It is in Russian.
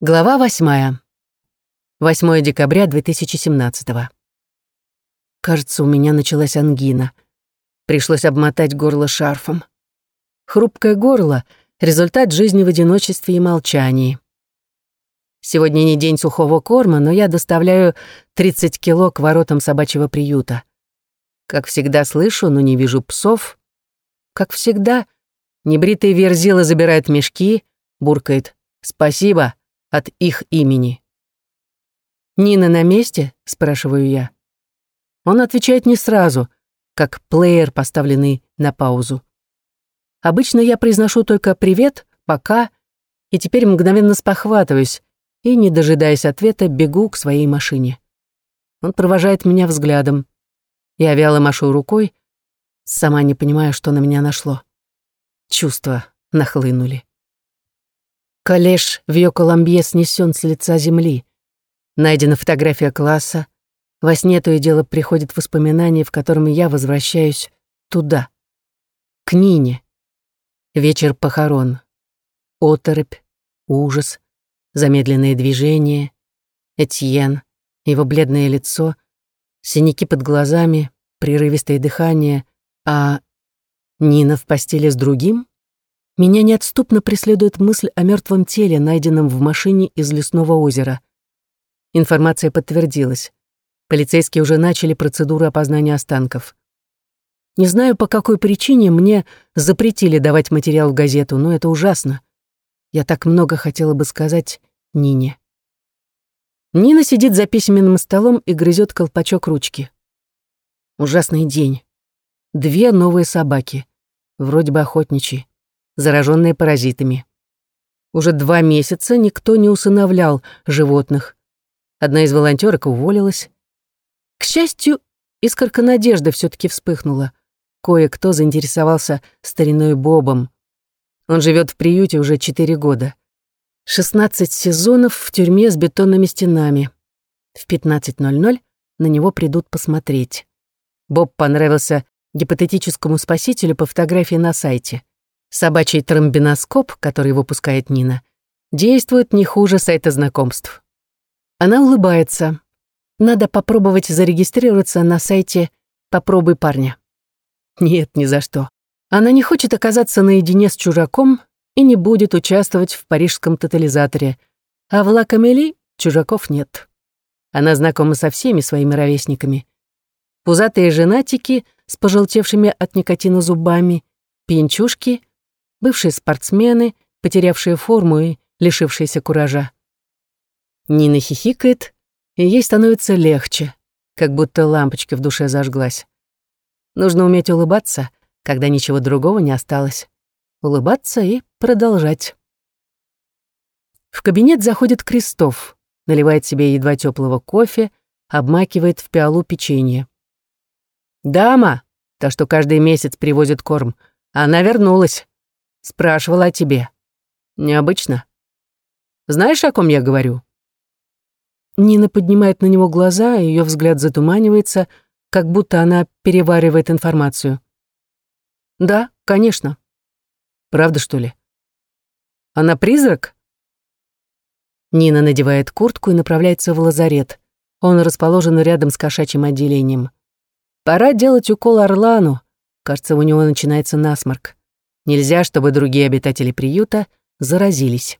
Глава восьмая. 8 декабря 2017 Кажется, у меня началась ангина. Пришлось обмотать горло шарфом. Хрупкое горло — результат жизни в одиночестве и молчании. Сегодня не день сухого корма, но я доставляю 30 кило к воротам собачьего приюта. Как всегда слышу, но не вижу псов. Как всегда, небритый верзила забирает мешки, буркает «Спасибо», от их имени. «Нина на месте?» — спрашиваю я. Он отвечает не сразу, как плеер, поставленный на паузу. Обычно я произношу только «привет», «пока», и теперь мгновенно спохватываюсь и, не дожидаясь ответа, бегу к своей машине. Он провожает меня взглядом. Я вяло машу рукой, сама не понимая, что на меня нашло. Чувства нахлынули. Калеш в ее Коломбье снесен с лица земли. Найдена фотография класса. Во сне то и дело приходит воспоминание, в котором я возвращаюсь туда, к Нине. Вечер похорон. Оторопь, ужас, замедленные движения, Этьен, его бледное лицо, синяки под глазами, прерывистое дыхание, а Нина в постели с другим? Меня неотступно преследует мысль о мертвом теле, найденном в машине из лесного озера. Информация подтвердилась. Полицейские уже начали процедуру опознания останков. Не знаю, по какой причине мне запретили давать материал в газету, но это ужасно. Я так много хотела бы сказать Нине. Нина сидит за письменным столом и грызет колпачок ручки. Ужасный день. Две новые собаки. Вроде бы охотничьи зараженные паразитами. Уже два месяца никто не усыновлял животных. Одна из волонтерок уволилась. К счастью, искорка надежды все таки вспыхнула. Кое-кто заинтересовался стариной Бобом. Он живет в приюте уже четыре года. 16 сезонов в тюрьме с бетонными стенами. В 15.00 на него придут посмотреть. Боб понравился гипотетическому спасителю по фотографии на сайте. Собачий тромбиноскоп, который выпускает Нина, действует не хуже сайта знакомств. Она улыбается. Надо попробовать зарегистрироваться на сайте «Попробуй парня». Нет, ни за что. Она не хочет оказаться наедине с чужаком и не будет участвовать в парижском тотализаторе, а в Ла-Камели чужаков нет. Она знакома со всеми своими ровесниками. Пузатые женатики с пожелтевшими от никотина зубами, пьянчушки бывшие спортсмены, потерявшие форму и лишившиеся куража. Нина хихикает, и ей становится легче, как будто лампочка в душе зажглась. Нужно уметь улыбаться, когда ничего другого не осталось. Улыбаться и продолжать. В кабинет заходит Крестов, наливает себе едва теплого кофе, обмакивает в пиалу печенье. «Дама, та, что каждый месяц привозит корм, она вернулась. Спрашивала о тебе. Необычно. Знаешь, о ком я говорю?» Нина поднимает на него глаза, ее взгляд затуманивается, как будто она переваривает информацию. «Да, конечно». «Правда, что ли?» «Она призрак?» Нина надевает куртку и направляется в лазарет. Он расположен рядом с кошачьим отделением. Пора делать укол Орлану. Кажется, у него начинается насморк. Нельзя, чтобы другие обитатели приюта заразились.